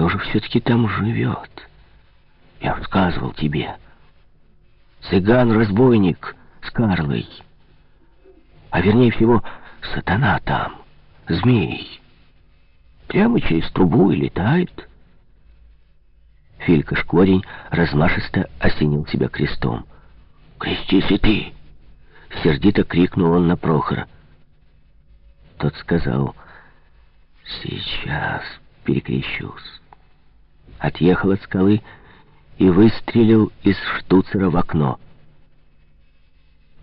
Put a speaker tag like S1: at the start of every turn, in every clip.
S1: Кто же все-таки там живет? Я рассказывал тебе. Цыган-разбойник с Карлой. А вернее всего, сатана там, змей. Прямо через трубу и летает. Филька Шкворень размашисто осенил себя крестом. «Крестись и ты!» Сердито крикнул он на Прохора. Тот сказал, «Сейчас перекрещусь». Отъехал от скалы и выстрелил из штуцера в окно.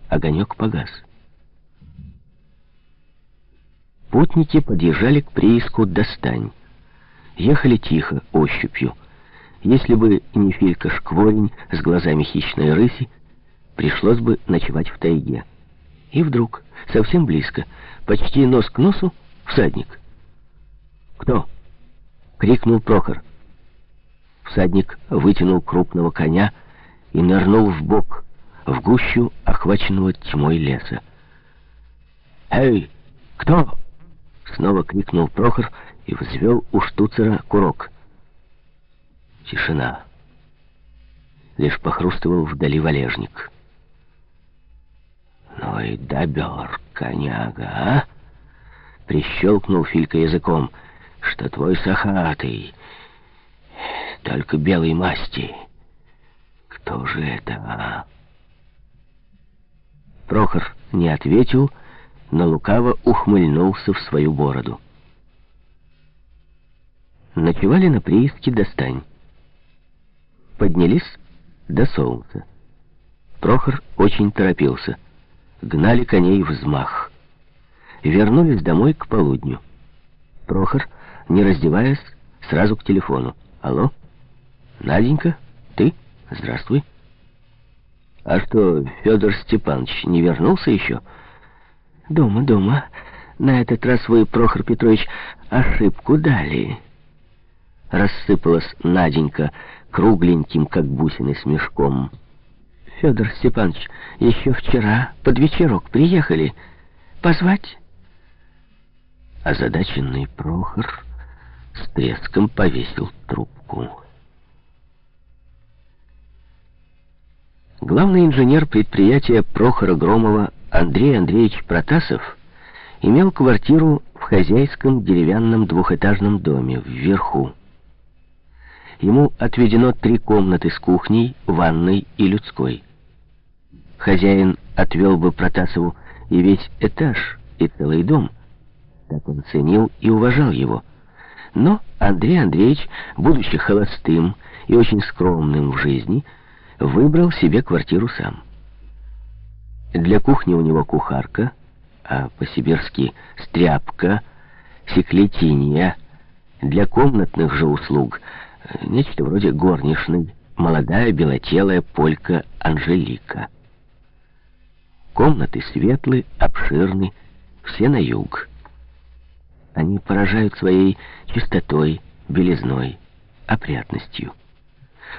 S1: Огонек погас. Путники подъезжали к прииску «Достань». Ехали тихо, ощупью. Если бы не Филька Шкворень с глазами хищной рыси, пришлось бы ночевать в тайге. И вдруг, совсем близко, почти нос к носу, всадник. «Кто?» — крикнул Прохор. Всадник вытянул крупного коня и нырнул в бок, в гущу охваченного тьмой леса. «Эй, кто?» — снова крикнул Прохор и взвел у штуцера курок. Тишина. Лишь похрустывал вдали валежник. «Ну и добер, коняга, а?» Прищелкнул Филька языком, что твой сахатый, только белой масти. Кто же это, а? Прохор не ответил, но лукаво ухмыльнулся в свою бороду. Ночевали на прииске «Достань». Поднялись до солнца. Прохор очень торопился. Гнали коней взмах. Вернулись домой к полудню. Прохор, не раздеваясь, сразу к телефону. «Алло? Наденька? Ты? Здравствуй». «А что, Федор Степанович не вернулся еще?» «Дома, дома. На этот раз вы, Прохор Петрович, ошибку дали». Рассыпалась Наденька кругленьким, как бусины, смешком. «Федор Степанович, еще вчера под вечерок приехали. Позвать?» Озадаченный Прохор с треском повесил трубку. Главный инженер предприятия Прохора Громова Андрей Андреевич Протасов имел квартиру в хозяйском деревянном двухэтажном доме вверху. Ему отведено три комнаты с кухней, ванной и людской. Хозяин отвел бы Протасову и весь этаж, и целый дом. Так он ценил и уважал его. Но Андрей Андреевич, будучи холостым и очень скромным в жизни, выбрал себе квартиру сам. Для кухни у него кухарка, а по-сибирски стряпка, секлетинья. Для комнатных же услуг нечто вроде горничной, молодая белотелая полька Анжелика. Комнаты светлые, обширны, все на юг. Они поражают своей чистотой, белизной, опрятностью.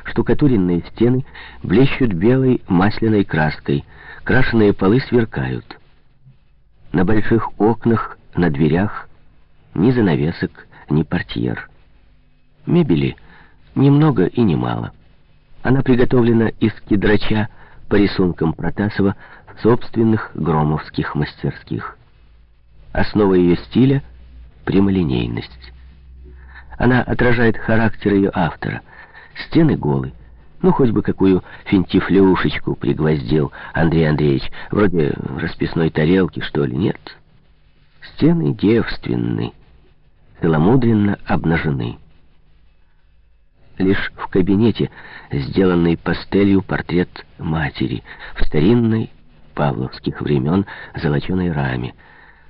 S1: Штукатуренные стены блещут белой масляной краской, крашеные полы сверкают. На больших окнах, на дверях ни занавесок, ни портьер. Мебели немного и немало. Она приготовлена из кедрача по рисункам Протасова в собственных громовских мастерских. Основа ее стиля — прямолинейность. Она отражает характер ее автора. Стены голы. Ну, хоть бы какую финтифлюшечку пригвоздил Андрей Андреевич, вроде расписной тарелки, что ли, нет. Стены девственны, целомудренно обнажены. Лишь в кабинете, сделанный пастелью портрет матери, в старинной павловских времен золоченой раме.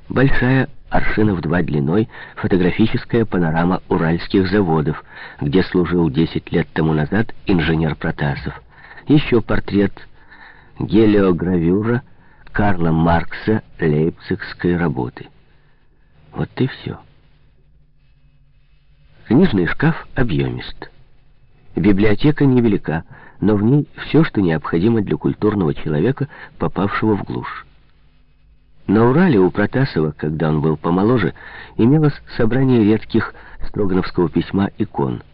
S1: Большая аршинов два длиной фотографическая панорама уральских заводов, где служил 10 лет тому назад инженер Протасов. Еще портрет гелиогравюра Карла Маркса лейпцигской работы. Вот и все. Книжный шкаф объемист. Библиотека невелика, но в ней все, что необходимо для культурного человека, попавшего в глушь. На Урале у Протасова, когда он был помоложе, имелось собрание редких Строгановского письма икон –